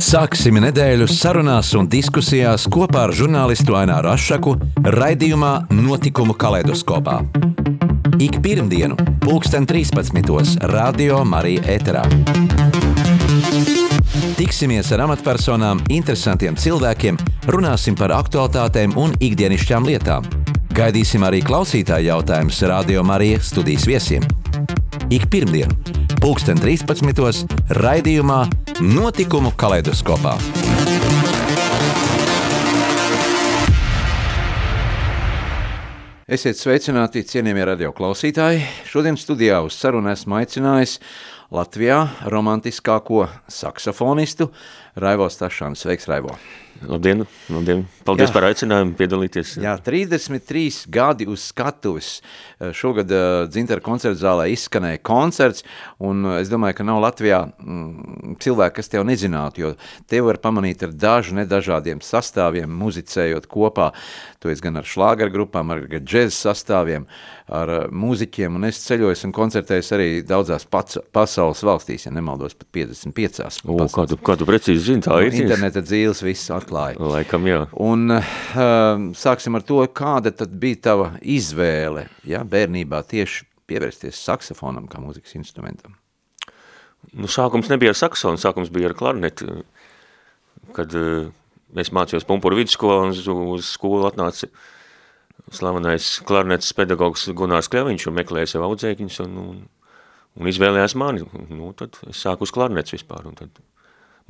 Sāksim nedēļu sarunās un diskusijās kopā ar žurnālistu Aināru Rošu raidījumā Notikumu kaleidoskopā. Ik pirmdienu, pulksten 13. Radio Marija Eterā. Tiksimies ar amatpersonām, interesantiem cilvēkiem, runāsim par aktuālitātēm un ikdienišķām lietām. Gaidīsim arī klausītāju jautājumus Radio Marija studijas viesiem. Ik pirmdienu, pulksten 13. raidījumā Notikumu kaleidoskopā. Esiet sveicināti, cienījamie radio klausītāji. Šodien studijā uz sarunu esmu aicinājis Latvijā romantiskāko saksofonistu Raivo Stašanu. Sveiks, Raivo! Labdien, labdien. Paldies jā. par aicinājumu piedalīties. Jā, 33 gadi uz skatuves. Eh, šogad uh, Dzintara koncerta zālē izskanēja koncerts, un uh, es domāju, ka nav Latvijā mm, cilvēki, kas tev nezinātu, jo tev var pamanīt ar dažu nedažādiem sastāviem, muzicējot kopā. Tu esi gan ar šlāgaru grupām, ar džēzu sastāviem, ar uh, mūziķiem, un es ceļoju un koncertēju arī daudzās pats, pasaules valstīs, ja nemaldos, pat 55. O, kā tu, kā tu precīzi zini, tā ir? Interneta dzīves viss atklāja. Laikam, jā. Un uh, sāksim ar to, kāda tad bija tava izvēle, ja, bērnībā tieši pievērsties saksofonam kā mūzikas instrumentam? Nu, sākums nebija ar saksofonu, sākums bija ar klarneti, kad uh, es mācījos Pumpuru vidusskolā un uz, uz skolu atnāca slavenais klarnetes pedagogs Gunārs Kļaviņš un meklēja sev audzēkņus un, un, un izvēlējās mani. Nu, tad es sāku uz klarnets vispār un tad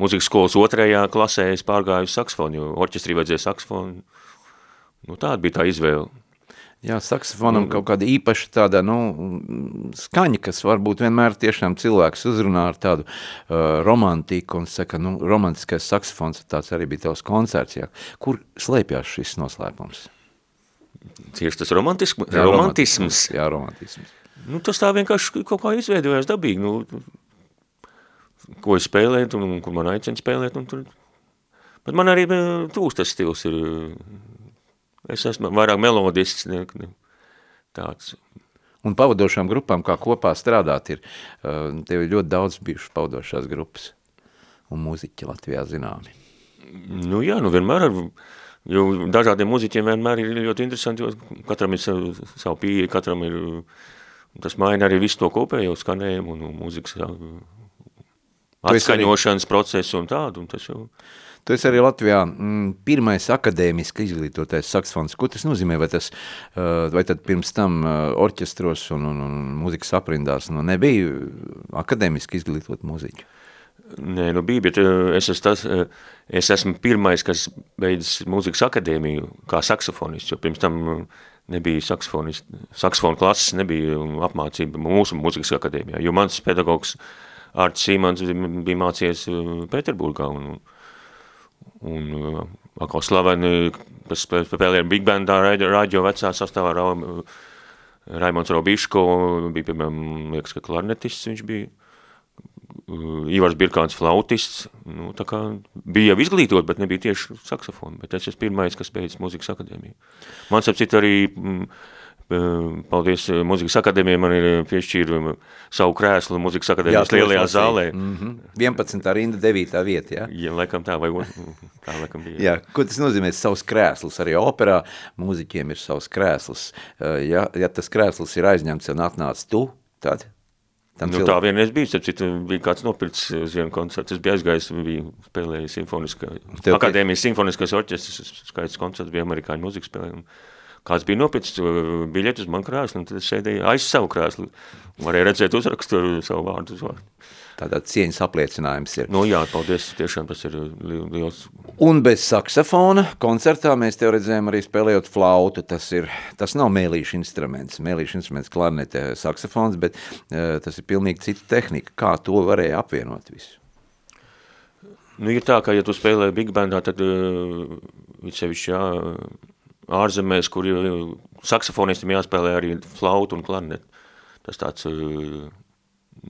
mūzikas skolas otrajā klasē es pārgāju uz saksofonu, jo orķestrī vajadzēja saksofonu. Nu, tāda bija tā izvēle. Jā, saksofonam nu, kaut kāda īpaša tāda, nu, skaņa, kas varbūt vienmēr tiešām cilvēks uzrunā ar tādu uh, romantiku un saka, nu, romantiskais saksofons, tāds arī bija tavs koncerts, jā. Kur slēpjās šis noslēpums? Tieši tas romantismu, jā, romantisms. Jā, romantisms. Nu, tas tā vienkārši kaut kā izveidojās dabīgi, nu, ko es spēlētu un, un kur man aicina spēlēt. Un tur. Bet man arī tūs tas stils ir. Es esmu vairāk melodists, tāds. Un pavadošām grupām, kā kopā strādāt, ir tev ir ļoti daudz bijušas pavadošās grupas un muziķi Latvijā zināmi. Nu jā, nu vienmēr ar, jo dažādiem muziķiem vienmēr ir ļoti interesanti, jo katram ir savu, savu pieeja, katram ir, tas maina arī visu to kopējo skanējumu un, mūzikas atskaņošanas procesu un tādu, un tas jau... Tu esi arī Latvijā mm, pirmais akadēmiski izglītotais saksofons. Ko tas nozīmē? Vai, tas, vai tad pirms tam orķestros un, un, un mūzikas aprindās nu, nebija akadēmiski izglītot mūziķu? Nē, nu bija, bet uh, es, esmu tas, es esmu pirmais, kas beidzis mūzikas akadēmiju kā saksofonists, jo pirms tam nebija saksofonu klases, nebija apmācība mūsu mūzikas akadēmijā, jo mans pedagogs Ārts Simons bija mācījies Pēterburgā un, un atkal slaveni, spēlēja Big Bandā radio vecā sastāvā Ra, Raimonds Robiško, bija, piemēram, liekas, ka klarnetists viņš bija, Ivars Birkāns flautists, nu, tā kā bija jau izglītot, bet nebija tieši saksofonu, bet es esmu pirmais, kas beidz mūzikas akadēmiju. Man, ap citu, arī mm, Ehm, paldies eh, Mūzikas akadēmijai, man ir eh, piešķīra savu krēslu Mūzikas akadēmijas lielajā zālē. Mm -hmm. 11. rinda, 9. vieta, ja? Ja, laikam tā, vai tā laikam bija. jā, ko tas nozīmē savs krēsls? Arī operā mūziķiem ir savs krēsls. Eh, ja, ja tas krēsls ir aizņemts un atnāc tu, tad Tam nu, cilvēku. tā vienreiz bija, starp citu, bija kāds nopircis uz vienu koncertu. Es biju aizgājis, biju spēlējis simfoniskā, akadēmijas simfoniskās orķestras skaits koncerts, bija amerikāņu mūzikas spēlējumi kāds bija nopircis uh, biļeti uz man krēslu, un tad es sēdēju aiz savu krēslu. Varēja redzēt uzrakstu savu vārdu uzvārdu. Tādā cieņas apliecinājums ir. Nu jā, paldies, tiešām tas ir liels. Un bez saksofona koncertā mēs tev redzējām arī spēlējot flautu. Tas, ir, tas nav mēlīšu instruments, mēlīšu instruments klarnete saksofons, bet uh, tas ir pilnīgi cita tehnika. Kā to varēja apvienot visu? Nu, ir tā, ka ja tu spēlē big bandā, tad uh, sevišķi jā, ārzemēs, kur saksofonistam jāspēlē arī flautu un klarnet. Tas tāds eh,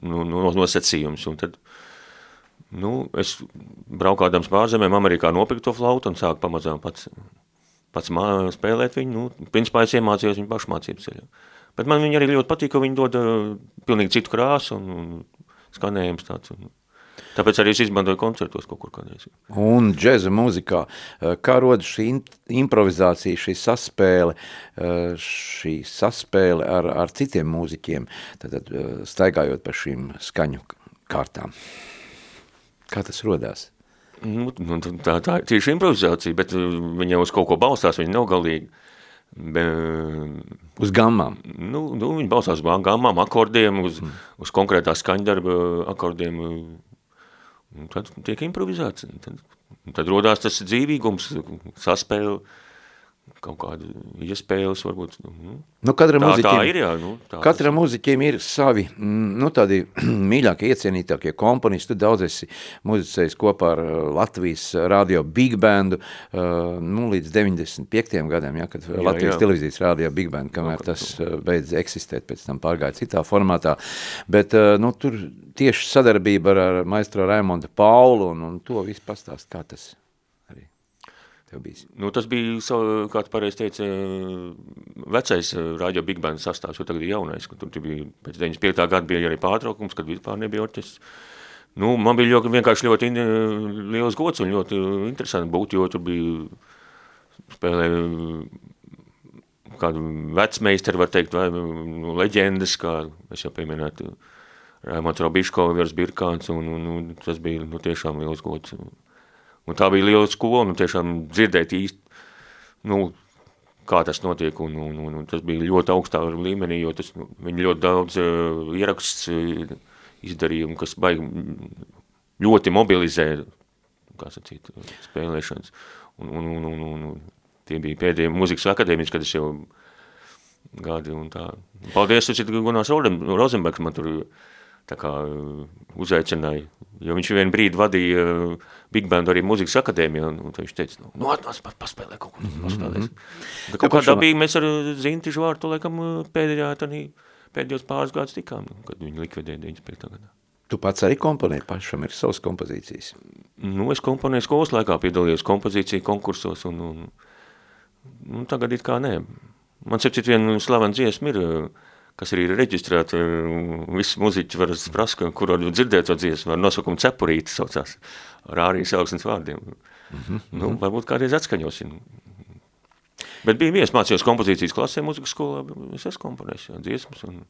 nu, nu, nosacījums. Un tad, nu, es braukādams pārzemēm Amerikā nopirku to flautu un sāku pamazām pats, pats mā, spēlēt viņu. Nu, principā es iemācījos viņu pašmācības ceļā. Bet man viņi arī ļoti patīk, ka viņi dod uh, pilnīgi citu krāsu un, un skanējums tāds. Un, Tāpēc arī es izmantoju koncertos kaut kur kādreiz. Un džeza mūzikā, eh, kā rodas šī improvizācija, šī saspēle, eh, šī saspēle ar, ar citiem mūziķiem, tad, tad eh, staigājot pa šīm skaņu kārtām? Kā tas rodās? Nu, nu, tā, tā ir tieši improvizācija, bet viņa uz kaut ko balstās, viņa nav galīgi. Be, uz gammām? Nu, nu, viņa balstās uz gammām, akordiem, uz, mm. uz konkrētā skaņdarba akordiem, Un tad tiek improvizēts. Tad, tad rodās tas dzīvīgums, saspēle, kaut kāda iespējas varbūt. Nu, nu, katra tā, tā ir, jā. Nu, tā katra mūziķiem ir savi, mm, nu, tādi mīļākie, iecienītākie komponisti. Tu daudz esi muzicējis kopā ar uh, Latvijas radio Big Bandu, uh, nu, līdz 95. gadiem, ja, kad jā, Latvijas jā. televīzijas radio Big Band, kamēr tas uh, beidz eksistēt, pēc tam pārgāja citā formātā. Bet, nu, tur tieši sadarbība ar, ar maestro Raimondu Paulu un, un to visu pastāst, kā tas tev bijis? Nu, tas bija, kā tu pareizi teici, vecais eh, radio Big Band sastāvs, jo tagad ir jaunais, tur bija, pēc 95. gada bija arī pārtraukums, kad vispār nebija orķestrs. Nu, man bija ļoti, vienkārši ļoti in, liels gods un ļoti interesanti būt, jo tur bija spēlē kādu vecmeistaru, var teikt, vai nu, leģendas, kā es jau pieminētu, Raimonds Robiško, Virs Birkāns, un, un, un tas bija nu, tiešām liels gods. Un tā bija liela skola, un tiešām dzirdēt īsti, nu, kā tas notiek, un, un, un, un tas bija ļoti augstā līmenī, jo tas, viņi ļoti daudz uh, ieraksts uh, izdarīja, un kas baigi ļoti mobilizē, kā sacīt, spēlēšanas. Un, un, un, un, un, un tie bija pēdējie muzikas akadēmijas, kad es jau gadi un tā. Paldies, tas ir Gunārs Rozenbergs, man tur tā kā uzaicināja, jo viņš vienu brīdi vadīja uh, Big Band arī mūzikas akadēmija, un, un viņš teica, nu, nu atnāc, paspēlē kaut ko, paspēlēs. Mm -hmm. Kaut kā dabīgi mēs ar Zinti Žvārtu, laikam, pēdējā, tanī, pēdējos pāris gadus tikām, nu, kad viņi likvidēja 95. gadā. Tu pats arī komponēji pašam, ir savas kompozīcijas? Nu, es komponēju skolas laikā, piedalījos kompozīciju konkursos, un, un, un tagad it kā nē. Man, sepcīt, viena slavena dziesma ir, uh, kas arī ir reģistrēta, visi muziķi var sprast, kur var dzirdēt to dziesmu, ar nosaukumu cepurīti saucās, ar ārijas augsnes vārdiem. Mm -hmm. Nu, varbūt kādreiz atskaņosim. Bet bija viens mācījos kompozīcijas klasē muzikas skolā, es esmu komponējis dziesmas un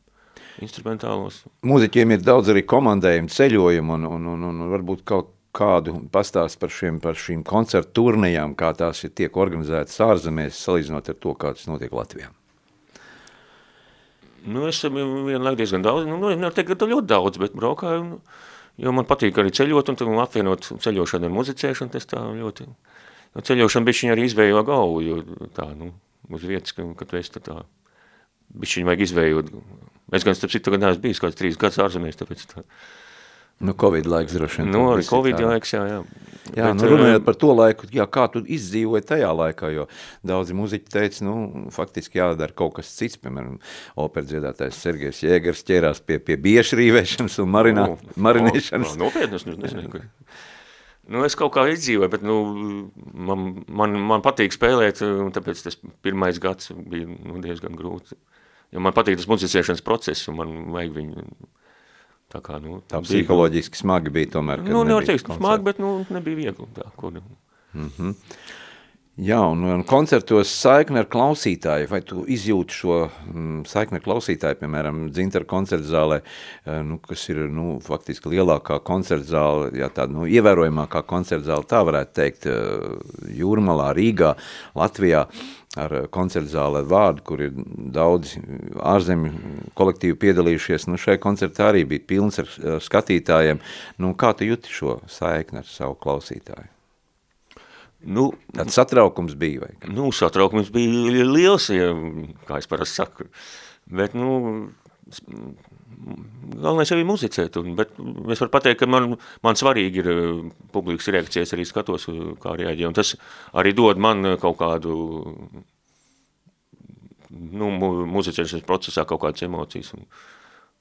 instrumentālos. Mūziķiem ir daudz arī komandējumu, ceļojumu un, un, un, un varbūt kaut kādu pastāst par, šiem, par šīm koncertu turnejām, kā tās ir tiek organizētas ārzemēs, salīdzinot ar to, kā tas notiek Latvijā. Nu, es vienlaik diezgan daudz, nu, nevar teikt, ka ļoti daudz, bet braukāju, nu, jo man patīk arī ceļot un, un apvienot ceļošanu ar muzicēšanu, tas tā ļoti, jo ceļošana bišķiņ arī izvējo galvu, jo tā, nu, uz vietas, ka, kad tu esi tā, bišķiņ vajag izvējot. Es gan, starp citu, tagad neesmu bijis kāds trīs gads ārzemēs, tāpēc tā, Nu, Covid laiks droši vien. Nu, arī Covid tā. laiks, jā, jā. Jā, Bet, nu runājot par to laiku, jā, kā tu izdzīvoji tajā laikā, jo daudzi muziķi teica, nu, faktiski jādara kaut kas cits, piemēram, operdziedātājs Sergejs Jēgers ķērās pie, pie biešu rīvēšanas un marinā, oh, marinēšanas. Oh, nopietni, es nezinu, ka... Nu, es kaut kā izdzīvoju, bet, nu, man, man, man patīk spēlēt, un tāpēc tas pirmais gads bija, nu, diezgan grūti. Jo man patīk tas muzicēšanas process, un man vajag viņu Tā kā, nu, tā psiholoģiski smagi bija tomēr, kad Nu, nevar teikt, smagi, bet, nu, nebija viegli tā, kur. Mm -hmm. Jā, un, un koncertos saikni ar klausītāju, vai tu izjūti šo mm, saikni ar klausītāju, piemēram, Dzintara koncerta zālē, eh, nu, kas ir, nu, faktiski lielākā koncerta zāle, jā, tāda, nu, ievērojamākā koncerta zāle, tā varētu teikt, eh, Jūrmalā, Rīgā, Latvijā. Ar koncertu zāli ar vārdu, kur ir daudz ārzemju kolektīvi piedalījušies. Nu, šai koncertā arī bija pilns ar skatītājiem. Nu, kā tu juti šo saikni ar savu klausītāju? Nu, Tāds satraukums bija vai? Nu, satraukums bija liels, ja, kā es parasti saku. Bet, nu, galvenais jau ir muzicēt, un, bet es varu pateikt, ka man, man svarīgi ir uh, publikas reakcijas, arī skatos, kā reaģē, un tas arī dod man kaut kādu, nu, muzicēšanas procesā kaut kādas emocijas, un,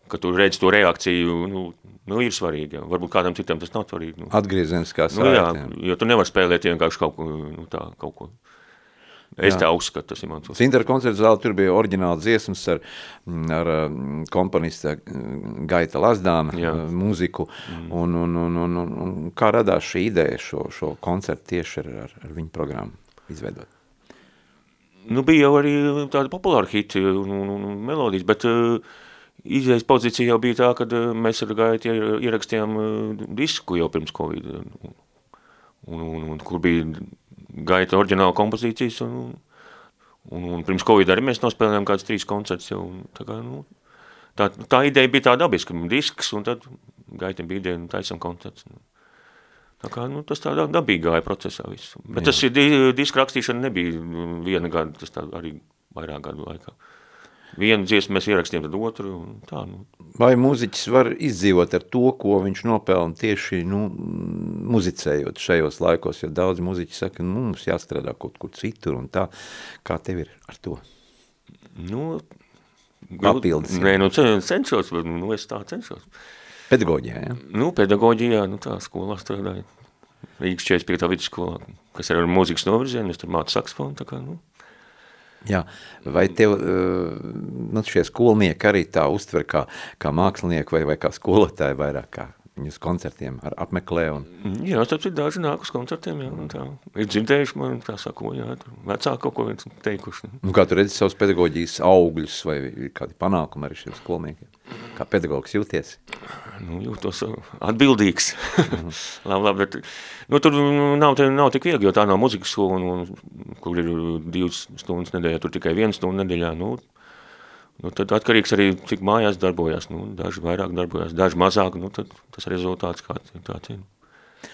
ka tu redz to reakciju, nu, nu ir svarīgi, jā. varbūt kādam citam tas nav svarīgi. Nu. Atgriezieniskā saite. Nu, jā, jo tu nevar spēlēt vienkārši kaut ko, nu tā, kaut ko. Es Jā. tā uzskatu, tas ir mans. Cintara koncerta zāle, tur bija oriģināla dziesmas ar, ar komponista Gaita Lazdāna Jā. mūziku, mm. un, un, un, un, un, un kā radās šī ideja šo, šo koncertu tieši ar, ar, ar viņu programmu izveidot? Nu, bija jau arī tāda populāra hiti un, un, un melodijas, bet uh, izējas pozīcija jau bija tā, kad uh, mēs ar Gaitu ierakstījām uh, disku jau pirms Covid, un, un, un, un kur bija gaita oriģināla kompozīcijas, un, un, un pirms Covid arī mēs nospēlējām kāds trīs koncerts jau, tā kā, nu, tā, tā ideja bija tā dabiska, disks, un tad gaitam bija ideja, un taisam koncerts. Tā kā, nu, tas tā dabīgi gāja procesā viss. Bet Jā. tas ir, diska rakstīšana nebija viena gada, tas tā arī vairāk gadu laikā. Vienu dziesmu mēs ierakstījām, tad otru. Tā, nu. Vai mūziķis var izdzīvot ar to, ko viņš nopelna tieši nu, muzicējot šajos laikos? Jo daudz muziķi saka, nu, mums jāstrādā kaut kur citur un tā. Kā tev ir ar to? Nu, Papildus. Nē, nu, cenšos, bet nu, es tā cenšos. Pedagoģijā, ja? Nu, pedagoģijā, nu tā skolā strādāju. Rīgas 45. vidusskolā, kas ir ar mūzikas novirzienu, es tur mācu saksofonu, tā kā, nu. Jā, vai tev eh, nu, šie skolnieki arī tā uztver kā, kā mākslinieki vai, vai kā skolotāji vairāk kā viņus koncertiem ar apmeklē? Un... Jā, tad ir daži nāk uz koncertiem, jā, un tā ir dzirdējuši man, tā sako, jā, vecāki kaut ko teikuši. Un kā tu redzi savus pedagoģijas augļus vai kādi panākumi arī šiem skolniekiem? Kā pedagogs jūties? Nu, jūtos uh, atbildīgs. Mhm. labi, labi, bet, nu, tur nav, te, nav tik viegli, jo tā nav muzikas skola, un, un, kur ir divas stundas nedēļā, tur tikai viena stunda nedēļā. Nu, nu, tad atkarīgs arī, cik mājās darbojās. Nu, daži vairāk darbojās, daži mazāk. Nu, tad tas rezultāts ir tāds. Ir.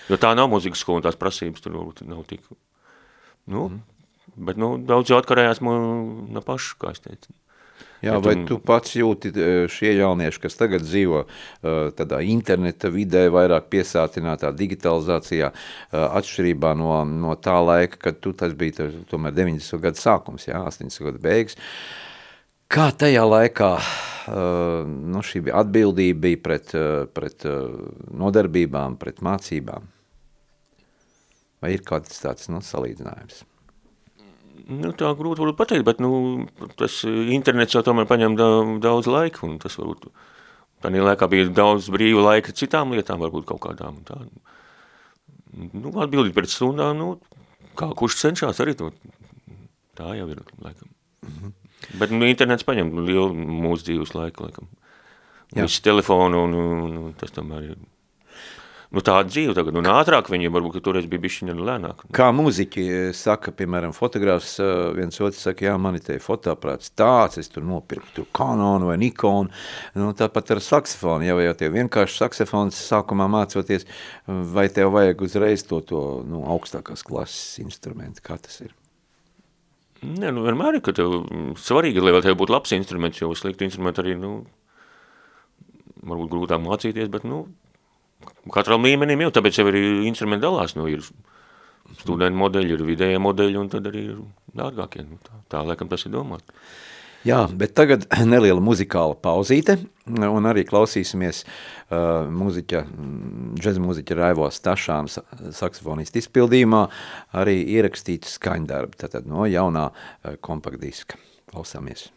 Jo tā nav muzikas skola, un tās prasības tur nav tik. Nu, mm. Bet nu, daudz jau atkarējās no paša, kā es teicu. Jā, ja vai tu pats jūti e, šie jaunieši, kas tagad dzīvo e, tādā interneta vidē, vairāk piesātinātā digitalizācijā, e, atšķirībā no, no tā laika, kad tu tas bija tomēr 90. gadu sākums, jā, 80. gadu beigas. Kā tajā laikā nu, šī atbildība bija pret, pret nodarbībām, pret mācībām? Vai ir kāds tāds nu, salīdzinājums? Nu, tā grūti varbūt pateikt, bet nu, tas internets jau tomēr paņem daudz laika, un tas varbūt tādā laikā bija daudz brīva laika citām lietām, varbūt kaut kādām. Tā, nu, atbildīt pēc stundām, nu, kā kurš cenšas arī to. Tā jau ir, laikam. Mm -hmm. Bet nu, internets paņem lielu mūsu dzīves laiku, laikam. Viss telefonu un, un, un tas tomēr ir nu, tāda dzīve tagad, un ātrāk viņiem varbūt, ka toreiz bija bišķiņa lēnāk. Kā muziķi eh, saka, piemēram, fotogrāfs, eh, viens otrs saka, jā, man ir te fotoaprāts tāds, es tur nopirku tur Canon vai Nikon, nu, tāpat ar saksofonu, ja vai jau tie vienkārši saksofons sākumā mācoties, vai tev vajag uzreiz to, to nu, augstākās klases instrumentu, kā tas ir? Nē, nu vienmēr ir, ka tev svarīgi, lai tev būtu labs instruments, jo sliktu instrumentu arī, nu, varbūt grūtāk mācīties, bet, nu, katram līmenim jau, tāpēc jau arī instrumenti dalās, nu, ir studentu modeļi, ir vidējie modeļi, un tad arī ir dārgākie, nu, tā, tā laikam tas ir domāt. Jā, bet tagad neliela muzikāla pauzīte, un arī klausīsimies uh, muziķa, džeza muziķa Raivo Stašāna saksofonistu izpildījumā, arī ierakstītu skaņdarbu, tātad no jaunā uh, kompaktdiska. Klausāmies.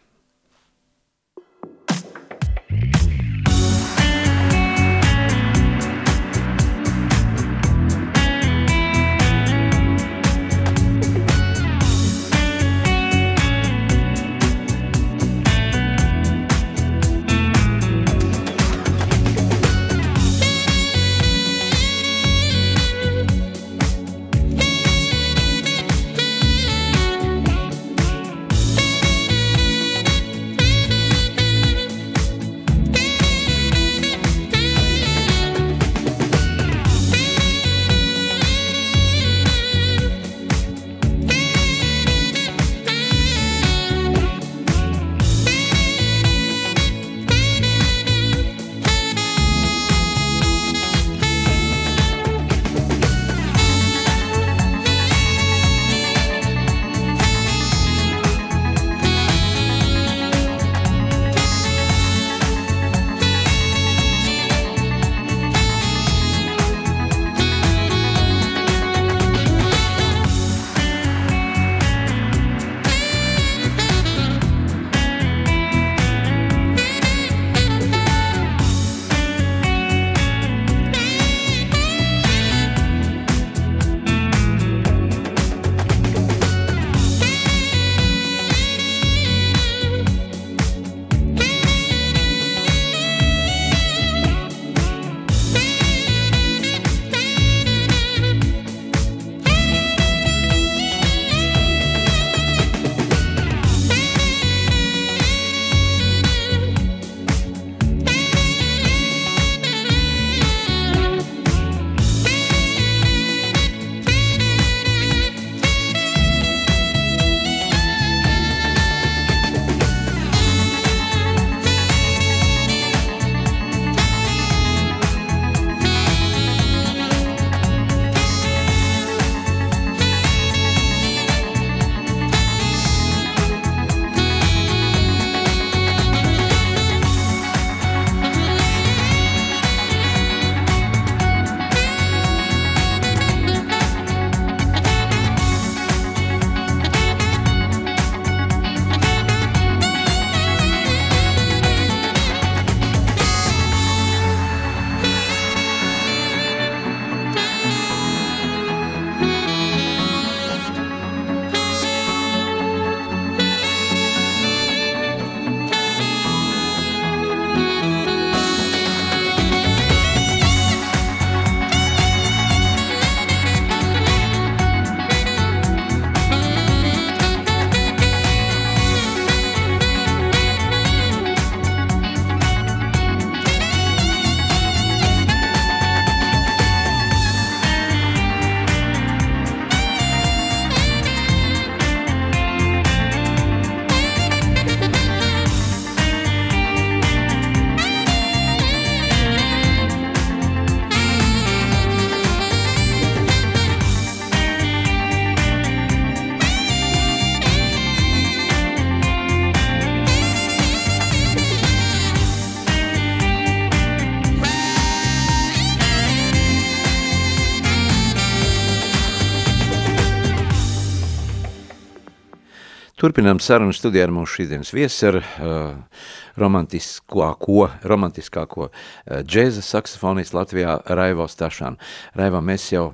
Turpinām sarunu studijā ar mūsu šīdienas viesi ar uh, romantiskāko, romantiskāko uh, džēza saksofonistu Latvijā Raivo Stašanu. Raivo, mēs jau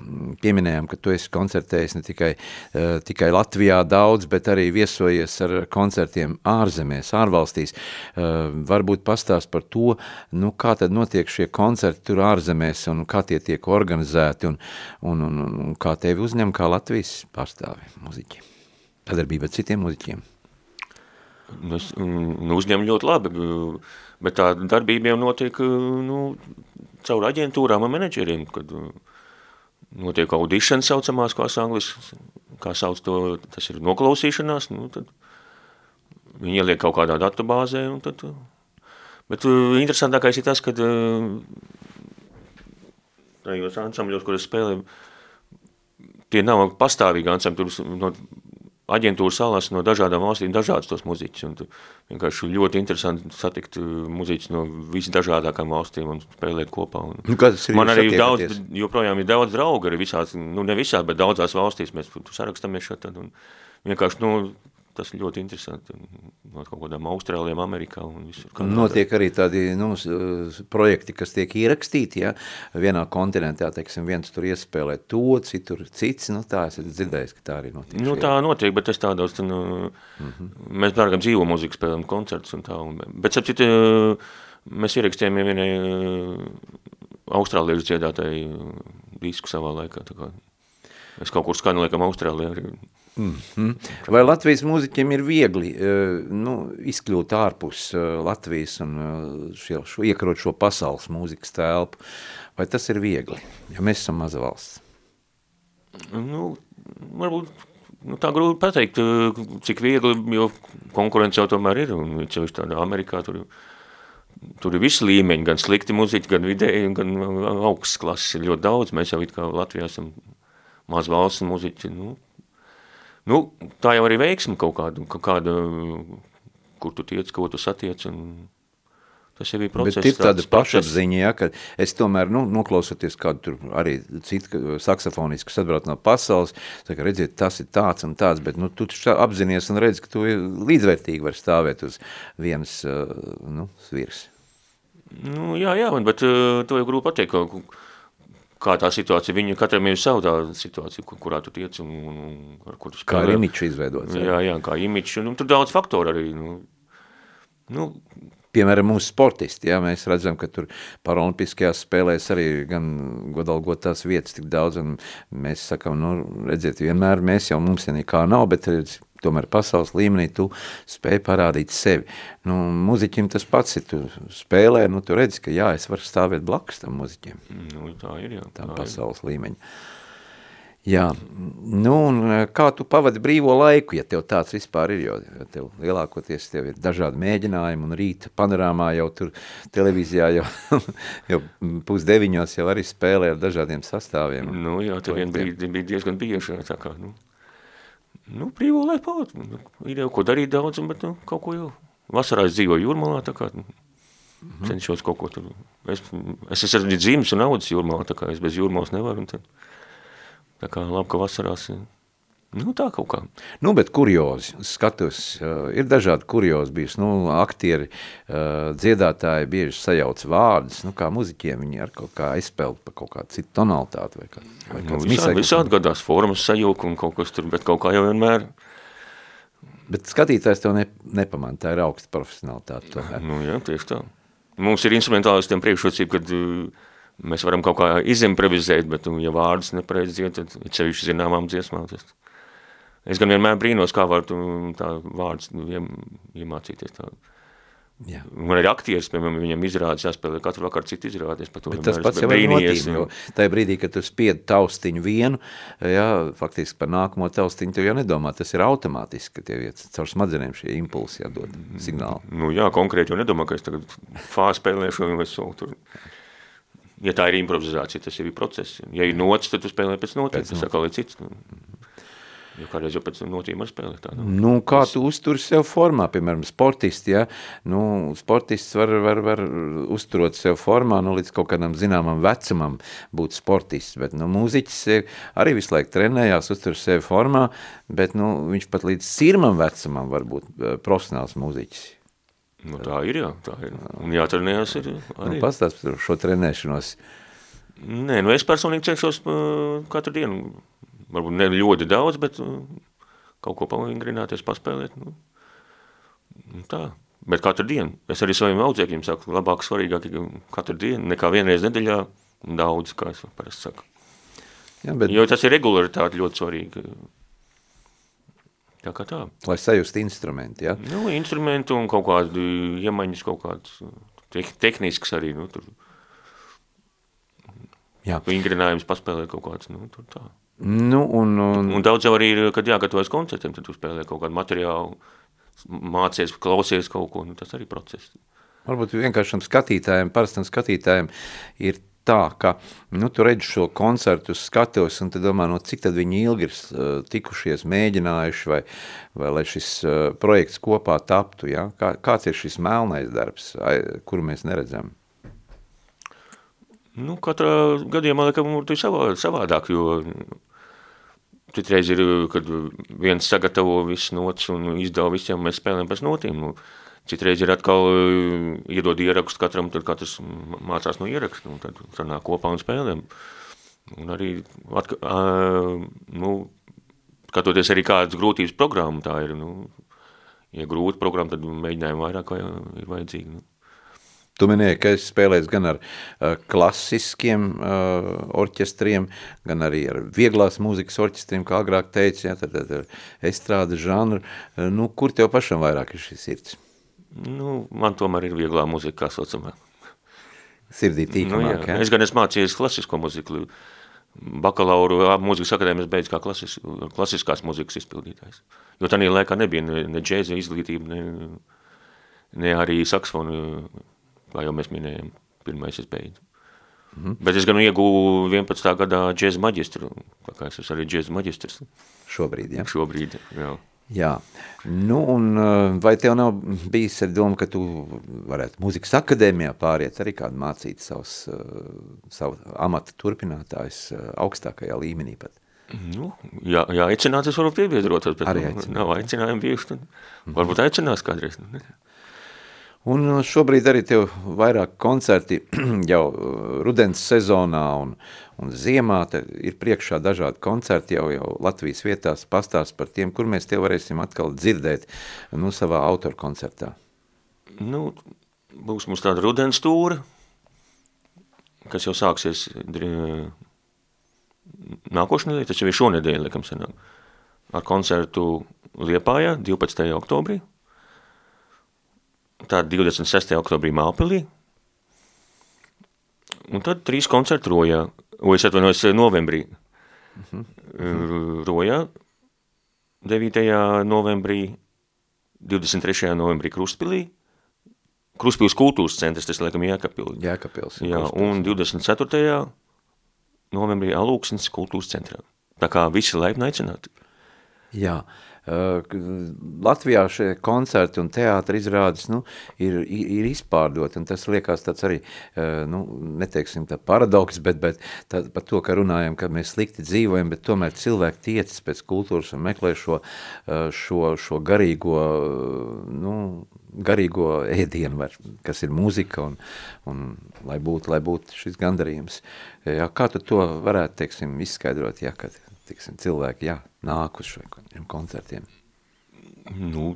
pieminējām, ka tu esi koncertējis ne tikai, uh, tikai Latvijā daudz, bet arī viesojies ar koncertiem ārzemēs, ārvalstīs. Uh, varbūt pastāst par to, nu, kā tad notiek šie koncerti tur ārzemēs un kā tie tiek organizēti un, un, un, un kā tevi uzņem kā Latvijas pārstāvi muziķi sadarbība ar citiem muziķiem? Nu, es nu, uzņemu ļoti labi, bet tā darbība jau notiek nu, caur aģentūrām un menedžeriem, kad notiek audišanas saucamās, kā angliski, kā sauc to, tas ir noklausīšanās, nu, tad viņi ieliek kaut kādā datubāzē, un tad, bet interesantākais ir tas, kad tajos ansambļos, kur es spēlēju, tie nav pastāvīgi ansambļi, tur no aģentūra salās no dažādām valstīm dažādas tos muziķus. Un vienkārši ļoti interesanti satikt uh, muziķus no visdažādākām valstīm un spēlēt kopā. Un nu, man arī daudz, joprojām ir daudz draugu arī visās, nu ne visās, bet daudzās valstīs mēs sarakstamies šeit. Un vienkārši, nu, tas ļoti interesanti. No kaut kādām Austrālijām, Amerikā un visur. Notiek arī tādi nu, projekti, kas tiek ierakstīti, ja, vienā kontinentā, teiksim, viens tur iespēlē to, citur cits, nu tā es dzirdējis, ka tā arī notiek. Nu tā notiek, bet es tādos, nu, mm -hmm. mēs bērgam dzīvo mūziku spēlēm koncertus un tā, un, bet sapcīt, mēs ierakstījām vienai austrāliešu dziedātāju disku savā laikā, tā kā es kaut kur skanu laikam Austrālijā arī Mm -hmm. Vai Latvijas mūziķiem ir viegli uh, nu, izkļūt ārpus uh, Latvijas un uh, šo, šo, iekarot šo pasaules mūzikas telpu? Vai tas ir viegli, ja mēs esam maza valsts? Nu, varbūt nu, tā grūti pateikt, cik viegli, jo konkurence jau tomēr ir, un cevišķi tādā Amerikā tur, tur ir visi līmeņi, gan slikti muziķi, gan vidēji, gan augsts klases ir ļoti daudz, mēs jau it kā Latvijā esam maz valsts muziķi, nu, Nu, tā jau arī veiksma kaut kāda, kaut kāda kur tu tiec, ko tu satiec, un tas jau ir process. Bet ir tāda pašapziņa, ja, ka es tomēr, nu, noklausoties kādu tur arī citu saksofonistu, kas atbrauc no pasaules, saka, redziet, tas ir tāds un tāds, bet, nu, tu apzinies un redz, ka tu līdzvērtīgi var stāvēt uz vienas, nu, svirs. Nu, jā, jā, bet to jau grūti pateikt, ka kā tā situācija, viņa katram ir savu tā situācija, kurā tu tiec un, un, un ar kur tu spēlē. Kā imiču izveidots. Jā, jā, kā imiču, un tur daudz faktoru arī, nu, nu, Piemēram, mūsu sportisti, jā, mēs redzam, ka tur paralimpiskajās spēlēs arī gan godalgotās vietas tik daudz, un mēs sakam, nu, redziet, vienmēr mēs jau mums ja nekā nav, bet redz, tomēr pasaules līmenī tu spēj parādīt sevi. Nu, muziķim tas pats ir, tu spēlē, nu, tu redzi, ka jā, es varu stāvēt blakus tam muziķim. Nu, tā ir, jā. Tā, tā pasaules ir. līmeņa. Jā, nu un e, kā tu pavadi brīvo laiku, ja tev tāds vispār ir, jo tev lielākoties tev ir dažādi mēģinājumi un rīta panorāmā jau tur televīzijā jau, jau pusdeviņos jau arī spēlē ar dažādiem sastāviem. Nu jā, tev vien brīdi bija diezgan bieži, tā kā, nu, nu brīvo laiku pavadi, nu, ir jau ko darīt daudz, bet nu, kaut ko jau, vasarā es dzīvoju jūrmalā, tā kā, nu, -hmm. cenšos kaut ko tur, es, es esmu dzīves un audzis jūrmalā, tā kā es bez jūrmalas nevaru, un tad, Tā kā labi, ka vasarās Nu, tā kaut kā. Nu, bet kuriozi, skatos, uh, ir dažādi kuriozi bijis, nu, aktieri, uh, dziedātāji bieži sajauc vārdus, nu, kā muziķiem viņi ar kaut kā aizspēlt pa kaut kādu citu tonalitāti vai, kā, vai nu, visādi, visādi gadās formas sajūka un kaut kas tur, bet kaut kā jau vienmēr. Bet skatītājs tev ne, nepamana, tā ir augsta profesionalitāte. Tomēr. Nu, jā, tieši tā. Mums ir instrumentālistiem priekšrocība, kad uh, mēs varam kaut kā izimprovizēt, bet, ja vārdus nepareizi dzied, tad ir sevišķi zināmām dziesmām. Tas. Es gan vienmēr brīnos, kā var tā vārdus nu, iemācīties tā. Jā. Man arī aktieris, piemēram, viņam izrādes jāspēlē katru vakaru citu izrādes. Par to Bet tas pats jau ir notīm, jo tajā brīdī, kad tu spied taustiņu vienu, jā, faktiski par nākamo taustiņu tu jau nedomā, tas ir automātiski, ka tev iet caur smadzenēm šie impulsi jādod signāli. Nu jā, konkrēti jau nedomā, ka es tagad fāzi spēlēšu vai solu tur ja tā ir improvizācija, tas jau ir process. Ja ir nots, tad tu spēlē pēc notas, tas atkal ir cits. Nu. Jo kādreiz jau pēc notīm ar spēlē tā. Nu, Nu, kā tu uzturi sev formā, piemēram, sportisti, ja? Nu, sportists var, var, var uzturot sev formā, nu, līdz kaut kādam zināmam vecumam būt sportists, bet, nu, mūziķis arī visu laiku trenējās, uztur sevi formā, bet, nu, viņš pat līdz sirmam vecumam var būt eh, profesionāls mūziķis. nu, tā ir, jā, tā ir. Un jātrenējās ir Nu, arī. pastāst par šo trenēšanos. Nē, nu es personīgi cenšos uh, katru dienu, varbūt ne ļoti daudz, bet uh, kaut ko pavingrināties, paspēlēt. Nu, nu tā, bet katru dienu. Es arī saviem audzēkiem saku, labāk svarīgāk katru dienu, nekā vienreiz nedēļā daudz, kā es parasti saku. Ja, bet, Jo tas ir regularitāte ļoti svarīga. Tā kā tā. lai sajustu instrumenti, ja? Nu, instrumenti un kaut kādi iemaņas, kaut kāds te tehnisks arī, nu, tur Jā. vingrinājums paspēlēt kaut kāds, nu, tur tā. Nu, un, un, Un daudz jau arī ir, kad jāgatavojas koncertiem, tad tu spēlē kaut kādu materiālu, mācies, klausies kaut ko, nu, tas arī process. Varbūt vienkāršam skatītājiem, parastam skatītājiem ir tā, ka nu, tu redzi šo koncertu skatos un tu domā, no cik tad viņi ilgi ir uh, tikušies, mēģinājuši vai, vai lai šis uh, projekts kopā taptu, ja? Kā, kāds ir šis melnais darbs, ai, kuru mēs neredzam? Nu, katrā gadījumā, laikam, ir savā, savādāk, jo citreiz ir, kad viens sagatavo visus nots un izdala visiem, mēs spēlējam pēc notīm. Nu, citreiz ir atkal eh, iedod ierakstu katram, tad katrs mācās no ierakstu, un tad sanāk kopā un spēlēm. Un arī, atka, ā, nu, skatoties arī kādas grūtības programma tā ir, nu, ja grūta programma, tad mēģinājumu vairāk vai, ir vajadzīgi. Nu. Tu minēji, ka esi spēlējis gan ar uh, klasiskiem uh, orķestriem, gan arī ar vieglās mūzikas orķestriem, kā agrāk teici, ja, tad, tad ar estrāde žanru. Uh, nu, kur tev pašam vairāk ir šis sirds? Nu, man tomēr ir vieglā muzika, kā saucamā. Sirdī Nu, jā. tīkamāk, ja? Es gan esmu mācījies klasisko muziku. Bakalauru mūzikas akadēmijas beidz kā klasis, klasiskās muzikas izpildītājs. Jo tā laikā nebija ne, ne džēza izglītība, ne, ne arī saksofonu, kā jau mēs minējām, pirmais es beidzu. Mm -hmm. Bet es gan iegūvu 11. gadā džēza maģistru, tā kā es esmu arī džēza maģistrs Šobrīd, ja? šobrīd. Jā. Jā, nu un uh, vai tev nav bijis ar domu, ka tu varētu mūzikas akadēmijā pāriet arī kādu mācīt savus, uh, savu amata turpinātājus uh, augstākajā līmenī pat? Nu, jā, jā, aicināt, es varu piebiedroties, bet Arī nu, aicināt. nav aicinājumu bijuši, tad varbūt aicinās kādreiz. Nu, ne? Un uh, šobrīd arī tev vairāk koncerti jau uh, rudens sezonā un, un ziemā ir priekšā dažādi koncerti jau, jau Latvijas vietās pastāst par tiem, kur mēs tev varēsim atkal dzirdēt nu, savā autoru koncertā. Nu, būs mums tāda rudens tūra, kas jau sāksies nedēļu, tas jau ir šonedēļ, laikam sanāk, ar koncertu Liepājā 12. oktobrī, tad 26. oktobrī Māpilī, un tad trīs koncerti Rojā, o es atvainojos novembrī, Rojā, 9. novembrī, 23. novembrī Krustpilī, Krustpils kultūras centrs, tas laikam Jēkabpilī. Jēkabpils. Jā, un 24. novembrī Alūksnes kultūras centrā. Tā kā visi laipni aicināti. Jā, uh, Latvijā šie koncerti un teātra izrādes nu, ir, ir, izpārdoti, un tas liekas tāds arī, uh, nu, neteiksim tā paradoks, bet, bet tā, par to, ka runājam, ka mēs slikti dzīvojam, bet tomēr cilvēki tiecas pēc kultūras un meklē šo, uh, šo, šo garīgo, nu, garīgo ēdienu, var, kas ir muzika, un, un lai būtu, lai būtu šis gandarījums. Jā, kā tu to varētu, teiksim, izskaidrot, ja, kad, teiksim, cilvēki, jā, nāk uz šiem koncertiem? Nu,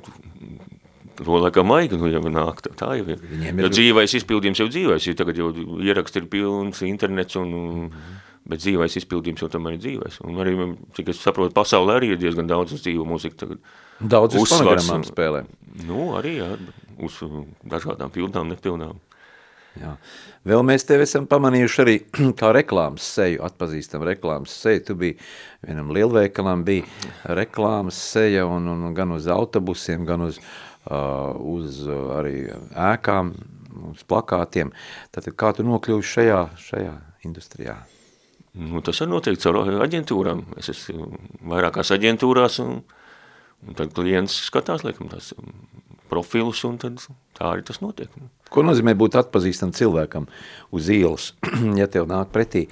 to laikam maigi, nu jau nāk, tā, tā jau ir. Viņiem ir- Jo dzīvais izpildījums jau dzīvais, jo tagad jau ieraksti ir pilns internets, un, Mhm. bet dzīvais izpildījums jau tomēr ir dzīvais. Un arī, cik es saprotu, pasaulē arī ir diezgan daudz uz dzīvo mūziku tagad. Daudz uz un- spēlē. Nu, arī, jā, uz dažādām pilnām, nepilnām. Jā. Vēl mēs tevi esam pamanījuši arī kā reklāmas seju, atpazīstam reklāmas seju. Tu biji vienam lielveikalam, bija reklāmas seja un, un gan uz autobusiem, gan uz, uh, uz arī ēkām, uz plakātiem. Tātad kā tu nokļuvi šajā, šajā industrijā? Nu, tas ir noteikti caur aģentūrām. Es esmu vairākās aģentūrās, un, un tad klients skatās, laikam, tās profilus, un tad tā arī tas notiek. Ko nozīmē būt atpazīstam cilvēkam uz ielas, ja tev nāk pretī?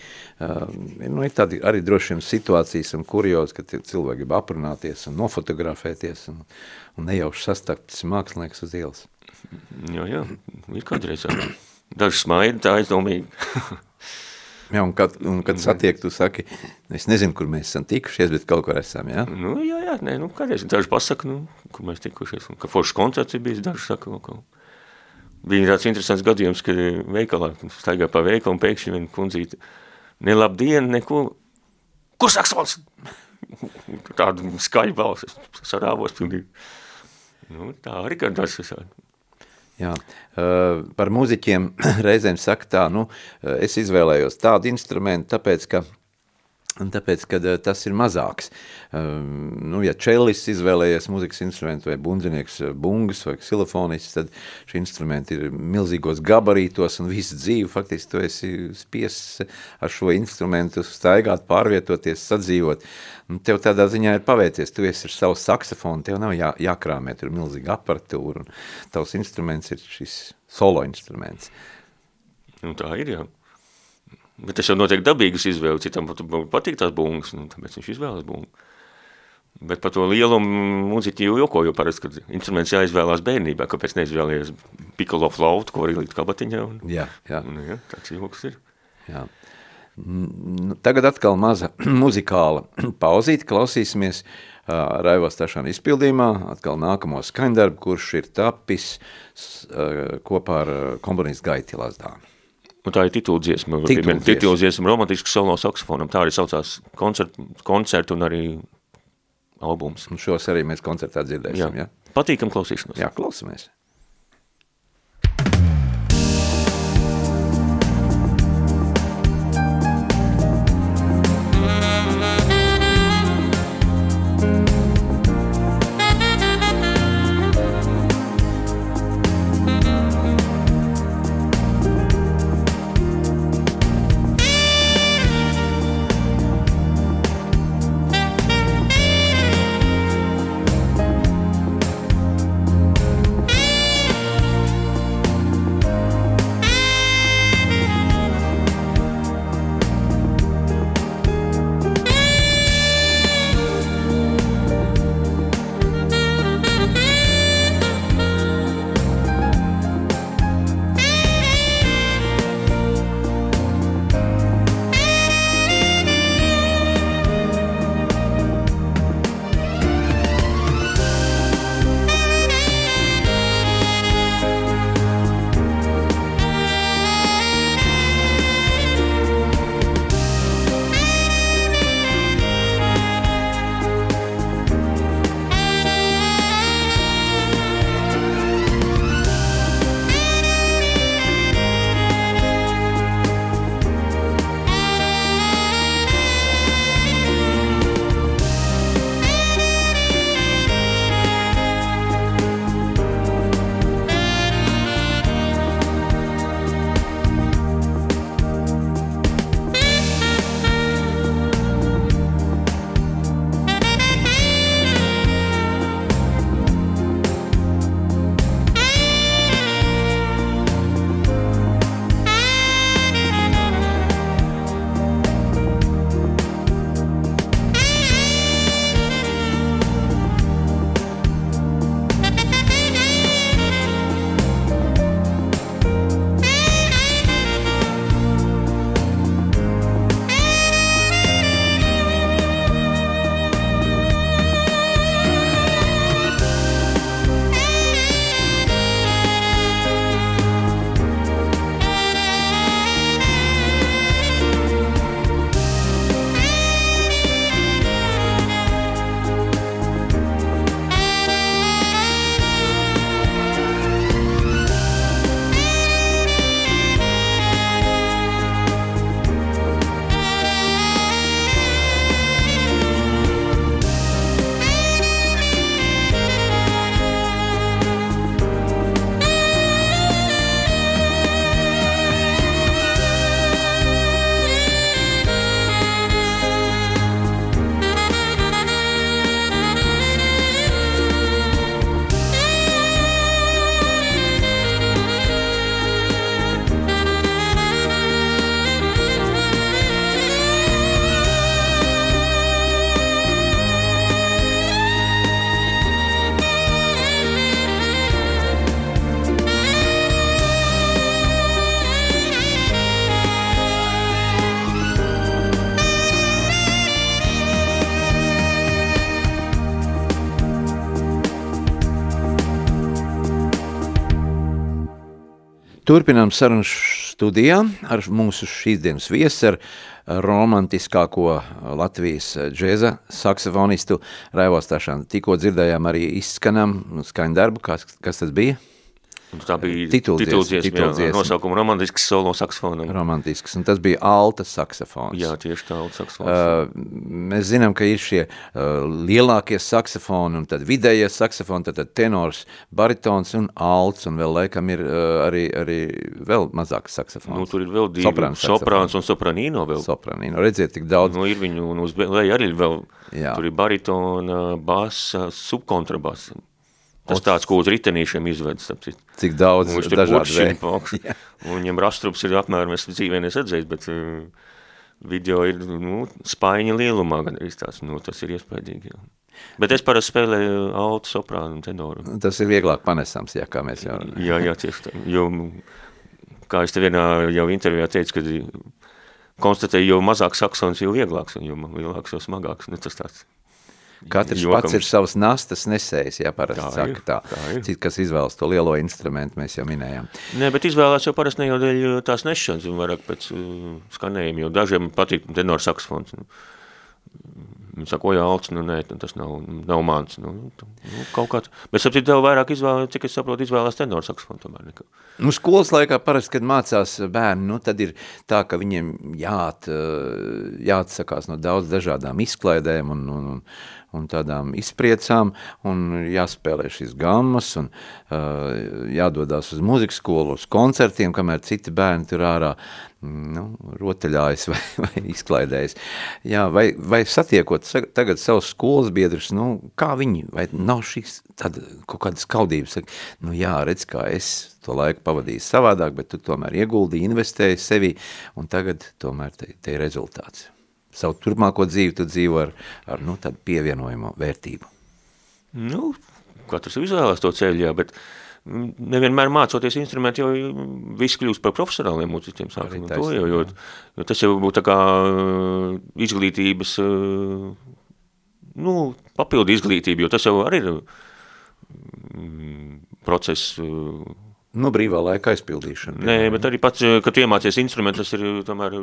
Uh, nu, ir tādi arī droši vien situācijas un kurjos, ka cilvēki grib aprunāties un nofotografēties un, un nejauši sastaptis mākslinieks uz ielas. Jā, jā, ir kādreiz. Daži smaida tā aizdomīgi. Jā, un kad, un kad satiek, tu saki, es nezinu, kur mēs esam tikušies, bet kaut kur esam, jā? Nu, jā, jā, nē, nu, kādreiz daži pasaka, nu, kur mēs tikušies, un ka foršs koncerts ir bijis, daži saka, nu, ka bija tāds interesants gadījums, kad veikalā staigā pa veikalu un pēkšņi viena kundzīte, ne labdien, neko, kur saksvals? Tādu skaļu balsu, sarāvos pilnīgi. Nu, tā arī gadās visādi. Jā, uh, par muziķiem reizēm saka tā, nu, es izvēlējos tādu instrumentu, tāpēc, ka Un tāpēc, kad uh, tas ir mazāks, um, nu, ja čelis izvēlējies muzikas instrumentu vai bundzinieks bungas vai xilofonists, tad šie instrumenti ir milzīgos gabarītos un visu dzīvi faktiski tu esi spiests ar šo instrumentu staigāt, pārvietoties, sadzīvot. Un tev tādā ziņā ir paveicies, tu esi ar savu saksofonu, tev nav jā, jākrāmē, tur ir milzīga aparatūra un tavs instruments ir šis solo instruments. Nu, tā ir, jā. Bet tas jau notiek dabīgas izvēle, citam patīk tās bungas, nu, tāpēc viņš izvēlas bungu. Bet par to lielumu mūziķi jau jokoju parasti, kad instruments jāizvēlās bērnībā, kāpēc neizvēlējies pikolo flautu, ko var ielikt kabatiņā. Un, jā, jā. Un, jā, tāds joks ir. Jā. Tagad atkal maza muzikāla pauzīte, klausīsimies uh, Raivo Stašana izpildījumā, atkal nākamo skaņdarbu, kurš ir tapis uh, kopā ar komponistu Gaiti Lazdānu. Un tā ir tituldziesma, tituldziesma romantisks solo saksofonam, tā arī saucās koncertu, koncertu un arī albums. Un šos arī mēs koncertā dzirdēsim, jā? ja? Patīkam klausīšanos. Jā, klausamies. Turpinām sarunu studijā ar mūsu šīs dienas viesi, ar romantiskāko Latvijas džēza saksofonistu Raivo Stašanu. Tikko dzirdējām arī izskanam skaņu darbu, kas, kas tas bija? Tā bija tituldziesma, nosaukuma romantisks solo saksofonam. Romantisks, un tas bija alta saksofons. Jā, tieši tā, alta saksofons. Uh, mēs zinām, ka ir šie uh, lielākie saksofoni, un tad vidējie saksofoni, tad, tad tenors, baritons un alts, un vēl laikam ir uh, arī, arī vēl mazāks saksofons. Nu, tur ir vēl divi, soprāns, soprāns un sopranīno vēl. Sopranīno, redziet, tik daudz. Nu, ir viņu, un uz arī vēl, Jā. tur ir baritona, basa, subkontrabasa. Tas tāds, ko uz ritenīšiem izvedas. Cik daudz dažādu veidu. Un viņam rastrups ir apmēram, es dzīvē nesadzējis, bet uh, video ir, nu, spaiņa lielumā, gan arī tās, nu, tas ir iespaidīgi. Jā. Bet es parasti spēlēju altu, soprānu un tenoru. Tas ir vieglāk panesams, jā, kā mēs jau... jā, jā, tieši tā. Jo, kā es te vienā jau intervijā teicu, kad konstatēju, jo mazāk saksons, jo vieglāks, un jo lielāks, jo smagāks. Nu, tas tāds Katrs Jokam. pats ir savas nastas nesējis, ja parasti tā saka ir, tā. tā ir. Cit, kas izvēlas to lielo instrumentu, mēs jau minējām. Nē, bet izvēlās jau parasti ne jau dēļ uh, tās nešanas, un vairāk pēc uh, skanējuma, jo dažiem patīk tenor saksofons. Nu, Viņi saka, jā, alts, nu nē, tas nav, nav mans. Nu, nu, kaut kā. Bet sapratu, tev vairāk izvēlē, cik es saprotu, izvēlās tenor saksofonu tomēr nekā. Nu, skolas laikā parasti, kad mācās bērni, nu, tad ir tā, ka viņiem jāat, jāatsakās no daudz dažādām izklaidēm un, un, un un tādām izpriecām, un jāspēlē šīs gammas, un uh, jādodās uz muzikas skolu, uz koncertiem, kamēr citi bērni tur ārā nu, rotaļājas vai, vai izklaidējas. Jā, vai, vai satiekot tagad savus skolas biedrus, nu, kā viņi, vai nav šīs tāda kaut kāda skaudības, saka, nu jā, redz, kā es to laiku pavadīju savādāk, bet tu tomēr ieguldīji, investēji sevi, un tagad tomēr te, te ir rezultāts savu turpmāko dzīvi tu dzīvo ar, ar nu, tādu pievienojamo vērtību? Nu, katrs izvēlās to ceļu, jā, bet nevienmēr mācoties instrumenti, jo viss kļūst par profesionāliem mūziķiem to, jo, jo, jo tas jau būtu tā kā uh, izglītības, uh, nu, papildu izglītība, jo tas jau arī ir process, uh, Nu, brīvā laika aizpildīšana. Nē, bet arī pats, kad iemācies instrumentu, tas ir tomēr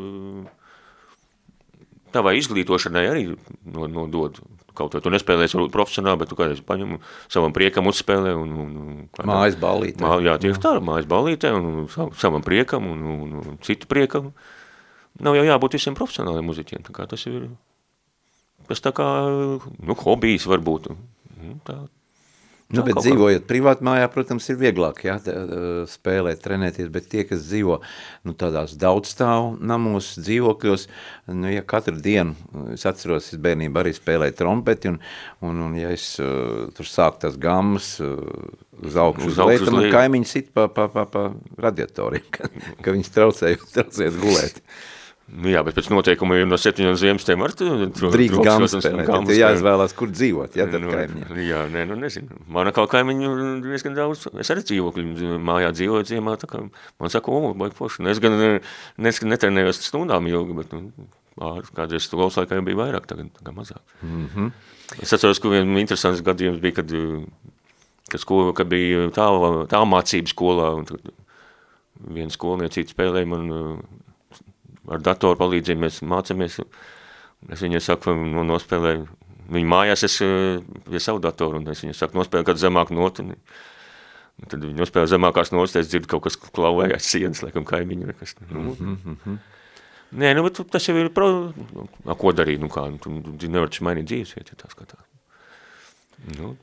tavai izglītošanai arī nodod kaut ko. Tu nespēlēsi varbūt profesionāli, bet tu kādreiz paņem savam priekam uzspēlē. Un, un, kādā, mājas ballītē. Mā, jā, tieši tā, mājas ballītē un savam priekam un, un, un citu priekam. Nav jau jābūt visiem profesionāliem muziķiem. Tā kā tas ir, tas tā kā, nu, hobijs varbūt. Nu, tā, Nu, bet dzīvojot privāti mājā, protams, ir vieglāk jā, spēlēt, trenēties, bet tie, kas dzīvo nu, tādās daudzstāvu namos, dzīvokļos, nu, ja katru dienu, es atceros, es bērnību arī spēlēju trompeti, un, un, un ja es uh, tur sāku tās gammas uh, uz augšu, uz, uz leju, tad kaimiņi sit pa, pa, pa, pa radiatoriem, ka, ka viņas traucēja, traucēja gulēt. Nu jā, bet pēc noteikumiem no septiņiem ziemstiem var tu drīkst gamas spēlēt, gamas ja jāizvēlās, kur dzīvot, ja, tad nu, kaimiņi. Jā, nē, nu nezinu. Man kā kaimiņu diezgan daudz, es arī dzīvokļu mājā dzīvoju ziemā, tā kā man saka, o, baigi poši. Nu, es gan nes, netrenējos stundām ilgi, bet, nu, kādreiz skolas laikā bija vairāk, tagad, tagad mazāk. Mm -hmm. Es atceros, ka vien interesants gadījums bija, kad, kad, skola, kad bija tā, tā mācību skolā, un viena skolniecīta spēlēja man ar datoru palīdzību mēs mācāmies. Es viņai saku, nu, nospēlēju, viņa mājās es eh, pie savu datoru, un es viņai saku, nospēlēju kādu zemāku notu. Un, tad viņi nospēlēja zemākās notas, es dzirdu kaut kas klauvējās sienas, laikam kaimiņu vai kas. Nu, mm -hmm. Nē, nu, bet tas jau ir, pro... A, ko darīt, nu kā, tu, tu nevar taču mainīt dzīves, ja tā skatā. Nu,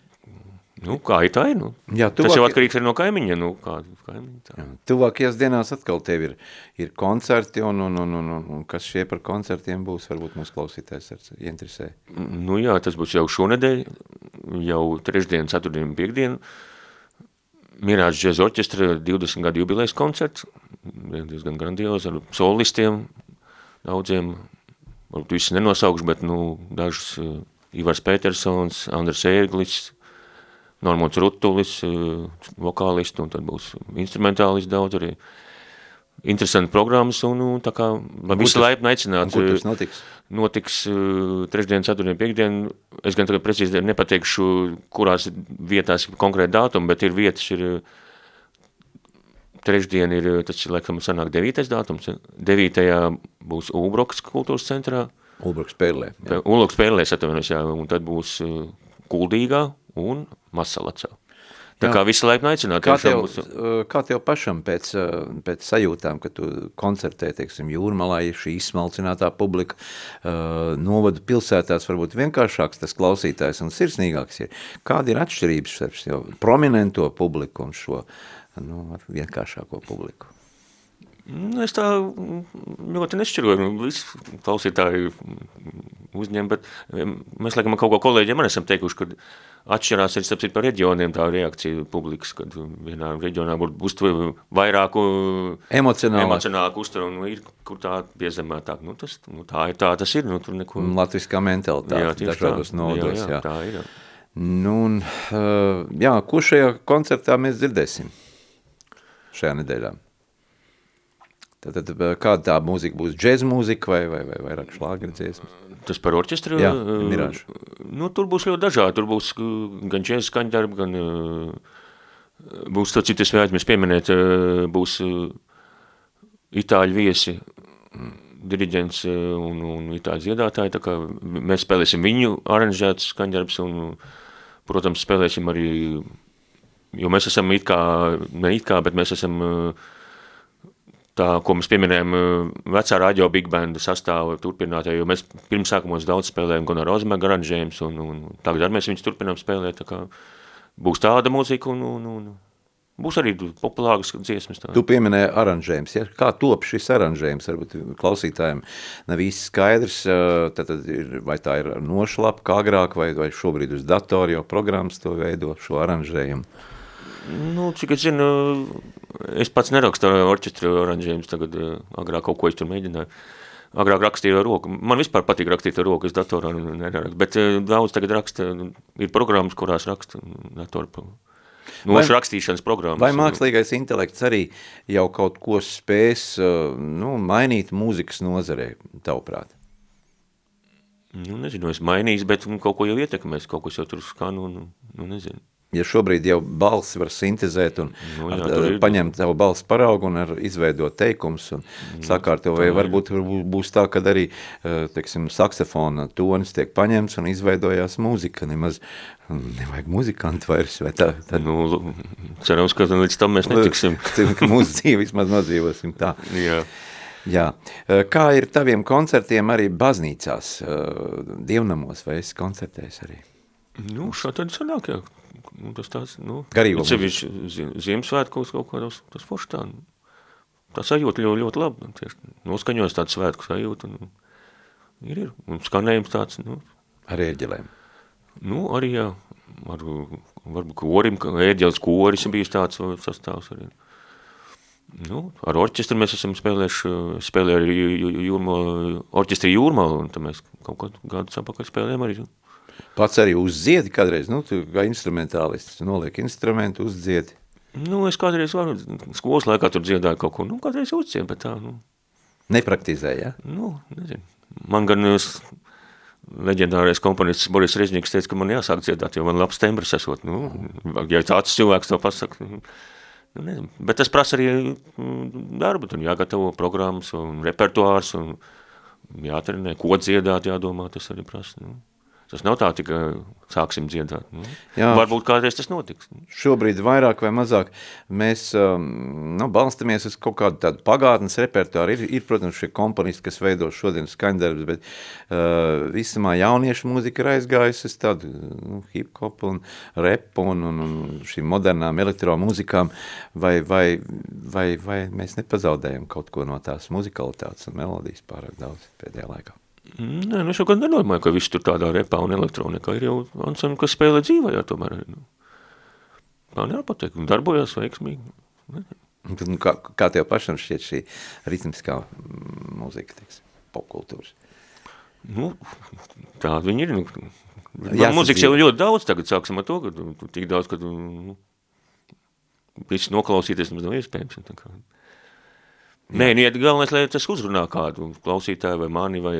Nu, kā ir tā ir, nu. Jā, tuvāk... Tas jau atkarīgs arī no kaimiņa, nu, kā kaimiņa tā. Jā, tuvākajās dienās atkal tev ir, ir koncerti, un, un, un, un, un, un kas šie par koncertiem būs, varbūt mūsu klausītājs ar ieinteresē. Nu jā, tas būs jau šonedēļ, jau trešdien, ceturtdien, piekdien, Mirāžu džēza orķestra 20 gadu jubilejas koncerts, diezgan grandiozi ar solistiem, daudziem, varbūt visus nenosaukšu, bet, nu, dažus uh, Ivars Petersons, Andrs Ērglis, Normons Rutulis, eh, vokālisti, un tad būs instrumentālisti daudz arī. Interesanti programmas, un, un tā kā visu laipni aicināt. Kur tas notiks? Notiks uh, trešdien, ceturtdien, piekdien. Es gan tagad precīzi nepateikšu, kurās vietās konkrēti dātumi, bet ir vietas, ir trešdien ir, tas ir, laikam, sanāk 9. datums, 9. būs Ulbrokas kultūras centrā. Ulbrokas pērlē. Ulbrokas pērlē, atvainojos, jā, un tad būs Kuldīgā un Masalacā. Tā jā. kā visu laiku aicinātu. Kā, tev, būs... kā tev pašam pēc, pēc sajūtām, kad tu koncertē, teiksim, jūrmalā, ja šī izsmalcinātā publika uh, novada pilsētās, varbūt vienkāršāks tas klausītājs un sirsnīgāks ir. Kāda ir atšķirības starp prominento publiku un šo nu, vienkāršāko publiku? Nu, es tā ļoti nešķiroju, nu, visi klausītāji uzņem, bet mēs, laikam, kaut ko kolēģiem man esam teikuši, ka atšķirās arī, starp par reģioniem tā reakcija publikas, kad vienā reģionā būs vairāku emocionālāk, emocionālāk uztver, un ir, kur tā piezemētāk. Nu, tas, nu, tā ir tā, tas ir. Nu, tur neko... Latviskā mentalitāte, jā, dažādos nodos. Jā, jā, jā. tā ir. Jā. Nu, un, jā, ko šajā koncertā mēs dzirdēsim šajā nedēļā? Tad, tad kāda tā mūzika būs? Džez mūzika vai, vai, vai vairāk šlāgeri dziesmas? Tas par orķestru? Jā, mirāžu. Nu, tur būs ļoti dažādi. Tur būs gan džez skaņdarbi, gan būs to citas vēdzi, pieminēt, būs itāļu viesi, diriģents un, un itāļu dziedātāji, tā kā mēs spēlēsim viņu aranžētas skaņdarbs un, protams, spēlēsim arī, jo mēs esam it kā, ne it kā, bet mēs esam uh, tā, ko mēs pieminējam, vecā radio big band sastāvu turpinātāju, jo mēs pirms sākumos daudz spēlējam gan ar Rozmegu aranžējums, un, un tagad arī mēs viņus turpinām spēlēt, tā kā būs tāda mūzika, un, un, un būs arī populāras dziesmas. Tā. Tu pieminēji aranžējums, ja? kā top šis aranžējums, varbūt klausītājiem nav īsti skaidrs, tad, tad ir, vai tā ir nošlapa kā agrāk, vai, vai šobrīd uz datoru jau programmas to veido šo aranžējumu? Nu, cik es zinu, es pats nerakstu orķestru oranžējumus, tagad agrāk kaut ko es tur mēģināju. Agrāk rakstīju ar roku. Man vispār patīk rakstīt ar roku, es datorā nerakstu. Bet daudz tagad raksta, ir programmas, kurās raksta datoru. Nošu vai, rakstīšanas programmas. Vai mākslīgais intelekts arī jau kaut ko spēs nu, mainīt mūzikas nozarē, tavuprāt? Nu, nezinu, es mainīs, bet kaut ko jau ietekmēs, kaut kas jau tur skan un, nu, nezinu ja šobrīd jau balsi var sintezēt un nu, jā, ar, ir... paņemt savu balsi paraugu un ar izveidot teikums un mm, sakārto, vai varbūt būs tā, kad arī, eh, teiksim, saksofona tonis tiek paņemts un izveidojās mūzika, nemaz nevajag muzikantu vairs, vai tā? Tad... Nu, cerams, ka līdz tam mēs netiksim. Mūsu dzīvi vismaz nodzīvosim tā. Jā. Jā. Eh, kā ir taviem koncertiem arī baznīcās, eh, dievnamos, vai esi koncertējis arī? Nu, šā tad sanāk, jā, tas tāds, nu, Garīgo sevišķi Ziemassvētkos kaut kā tas, forši tā, nu, tā sajūta ļoti, ļoti labi, nu, tieši noskaņojas tāds svētku sajūta, nu, ir, ir, un skanējums tāds, nu. Ar ērģelēm? Nu, arī, jā, ar, varbūt korim, ērģeles koris bijis tāds sastāvs arī. Nu, ar orķestru mēs esam spēlējuši, spēlēju arī jūrmo, orķestri jūrmalu, un tad mēs kaut kādu gadus apakaļ spēlējam arī Pats arī uzdziedi kādreiz, nu, tu kā instrumentālists, noliek instrumentu, uzdziedi. Nu, es kādreiz varu, skolas laikā tur dziedāju kaut ko, nu, kādreiz uzdziedi, bet tā, nu. Nepraktizēja, ja? Nu, nezinu. Man gan leģendārais komponists Boris Režņiks teica, ka man jāsāk dziedāt, jo man labs tembrs esot, nu, ja tāds cilvēks to pasaka, nu, nezinu. Bet tas prasa arī mm, darbu, tur jāgatavo programmas un repertuārs un jātrenē, ko dziedāt, jādomā, tas arī prasa, nu. Tas nav tā, ka sāksim dziedāt. Nu. Jā, Varbūt kādreiz tas notiks. Šobrīd vairāk vai mazāk mēs nu, balstamies uz kaut kādu tādu pagātnes repertuāru. Ir, ir, protams, šie komponisti, kas veido šodienas skaņdarbus, bet uh, visumā jauniešu mūzika ir aizgājusi uz tādu nu, hip-hop un repu un, un, un šīm modernām elektromūzikām. Vai, vai, vai, vai mēs nepazaudējam kaut ko no tās muzikalitātes un melodijas pārāk daudz pēdējā laikā? Nē, nu es jau gan nedomāju, ka viss tur tādā repā un elektronikā ir jau ansambli, kas spēlē dzīvajā tomēr. Nu. Tā neapateikt, un darbojās veiksmīgi. Nu, kā, kā tev pašam šķiet šī ritmiskā mūzika, teiks, popkultūras? Nu, tāda viņi ir. Nu, mūzikas jau ļoti daudz, tagad sāksim ar to, ka tik daudz, ka nu, visi noklausīties mums nav iespējams. Tā kā. Nē, nu, ja galvenais, lai tas uzrunā kādu klausītāju vai mani vai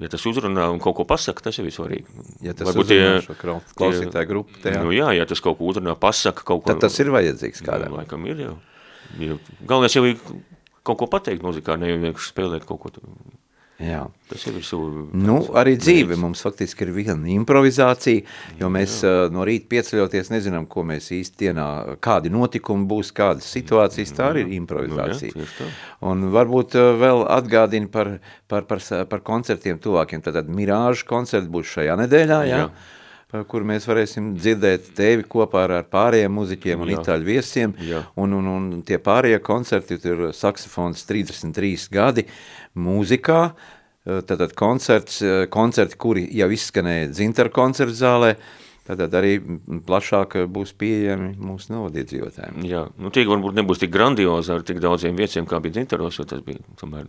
ja tas uzrunā un kaut ko pasaka, tas jau ir svarīgi. Ja tas Varbūt uzrunā tie, šo klausītāju grupu, tajā. Nu jā, ja tas kaut ko uzrunā, pasaka kaut ko. Tad tas ir vajadzīgs kādam. Nu, laikam ir jau. Galvenais jau ir kaut ko pateikt muzikā, ne jau vienkārši spēlēt kaut ko. Jā. Tas ir visu. Nu, arī dzīve mums faktiski ir viena improvizācija, jo mēs jā. no rīta pieceļoties nezinām, ko mēs īsti dienā, kādi notikumi būs, kādas situācijas, tā arī ir improvizācija. Nu, jā, Un varbūt vēl atgādina par, par, par, par koncertiem tuvākiem, tad Mirāžu koncerti būs šajā nedēļā, jā? jā kur mēs varēsim dzirdēt tevi kopā ar, ar pārējiem muziķiem un Jā. itāļu viesiem. Jā. Un, un, un tie pārējie koncerti, tur saksofons 33 gadi mūzikā, tātad koncerts, koncerti, kuri jau izskanēja Dzintara koncertu zālē, Tātad arī plašāk būs pieejami mūsu novadiedzīvotājiem. Jā, nu tie varbūt nebūs tik grandiozi ar tik daudziem viesiem, kā bija Dzintaros, jo tas bija tomēr.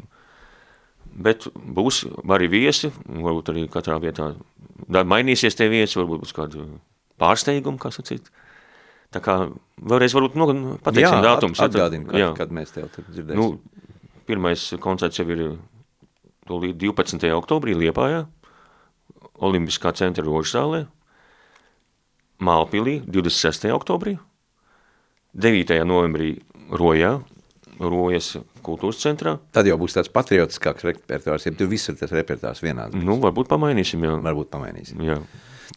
Bet būs arī viesi, varbūt arī katrā vietā mainīsies tie viesi, varbūt būs kādu pārsteigumu, kā sacīt. Tā kā vēlreiz varbūt nu, pateiksim jā, datums. At, atgādinu, kad, jā. kad mēs tev dzirdēsim. Nu, pirmais koncerts jau ir 12. oktobrī Liepājā, Olimpiskā centra rožzālē, Mālpilī 26. oktobrī, 9. novembrī Rojā, Rojas kultūras centrā. Tad jau būs tāds patriotiskāks repertuārs, ja tu visur tas repertuārs vienāds. Nu, varbūt pamainīsim, jā. Varbūt pamainīsim. Jā.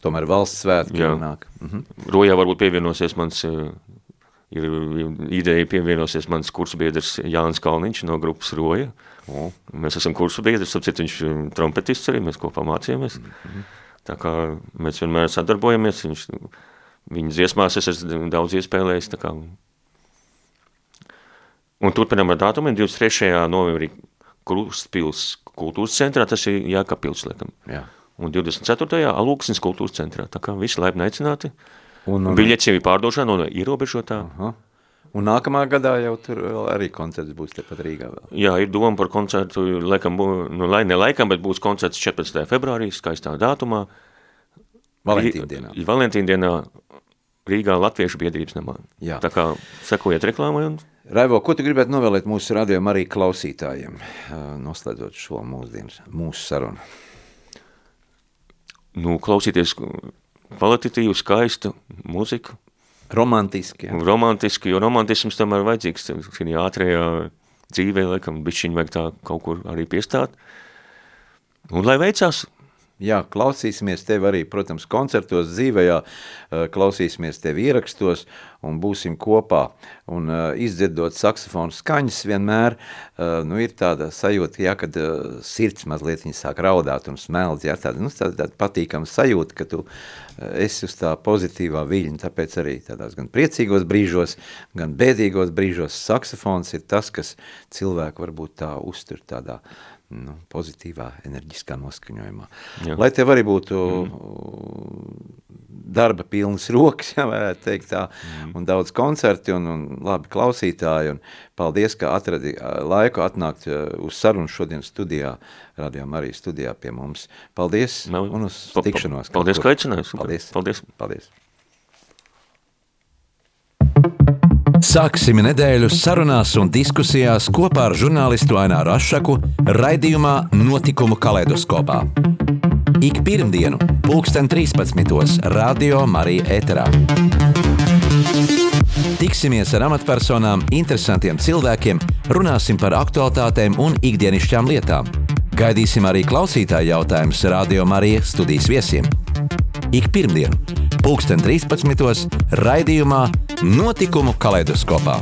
Tomēr valsts svētki jā. nāk. Mhm. Rojā varbūt pievienosies mans, eh, ir ideja pievienosies mans kursbiedrs Jānis Kalniņš no grupas Roja. O. Mēs esam kursubiedrs, apciet viņš eh, trompetists arī, mēs kopā mācījāmies. Mhm. Tā kā mēs vienmēr sadarbojamies, viņš, viņa dziesmās es esmu daudz iespēlējis, tā kā Un turpinām ar datumiem 23. novembrī Krustpils kultūras centrā, tas ir Jākapils, laikam. Jā. Un 24. Alūksnes kultūras centrā. Tā kā visi laipni aicināti. Un, un, Biļets jau ir pārdošanā no ierobežotā. Aha. Un nākamā gadā jau tur arī koncerts būs tepat Rīgā vēl. Jā, ir doma par koncertu, laikam, nu, lai ne laikam, bet būs koncerts 14. februārī, skaistā datumā. Valentīna dienā. Rīgā Latviešu biedrības namā. Jā. Tā kā sekojiet reklāmai un Raivo, ko tu gribētu novēlēt mūsu radiomu arī klausītājiem, noslēdzot šo mūsdienas, mūsu sarunu? Nu, klausīties kvalitatīvu, skaistu muziku. Romantiski. Jā. Romantiski, jo romantisms tomēr vajadzīgs. Šī ātrajā dzīvē, laikam, bišķiņ vajag tā kaut kur arī piestāt. Un lai veicās, Jā, klausīsimies tevi arī, protams, koncertos, dzīvējā, eh, klausīsimies tevi ierakstos un būsim kopā. Un uh, izdzirdot saksofonu skaņas vienmēr, uh, nu ir tāda sajūta, ja, kad uh, sirds mazliet viņa sāk raudāt un smeldz, ja, tāda, nu, tāda, tāda patīkama sajūta, ka tu uh, esi uz tā pozitīvā viļņa, tāpēc arī tādās gan priecīgos brīžos, gan bēdīgos brīžos saksofons ir tas, kas cilvēku varbūt tā uztur tādā nu, pozitīvā, enerģiskā noskaņojumā. Jā. Lai tev arī būtu mm. darba pilnas rokas, ja varētu teikt tā, mm. un daudz koncerti un, un labi klausītāji, un paldies, ka atradi laiku atnākt uz sarunu šodien studijā, Radio Marija studijā pie mums. Paldies Nav, un uz tikšanos. Paldies, ka aicinājums. Paldies. Paldies. paldies. Sāksim nedēļu sarunās un diskusijās kopā ar žurnālistu Aināru Ašaku raidījumā Notikumu kaleidoskopā. Ik pirmdienu, pulksten 13. Radio Marija Eterā. Tiksimies ar amatpersonām, interesantiem cilvēkiem, runāsim par aktuālitātēm un ikdienišķām lietām. Gaidīsim arī klausītāju jautājumus Radio Marija studijas viesiem. Ik pirmdienu, pulksten 13. raidījumā Notikumu kaleidoskopā.